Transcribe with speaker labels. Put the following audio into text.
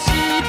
Speaker 1: しい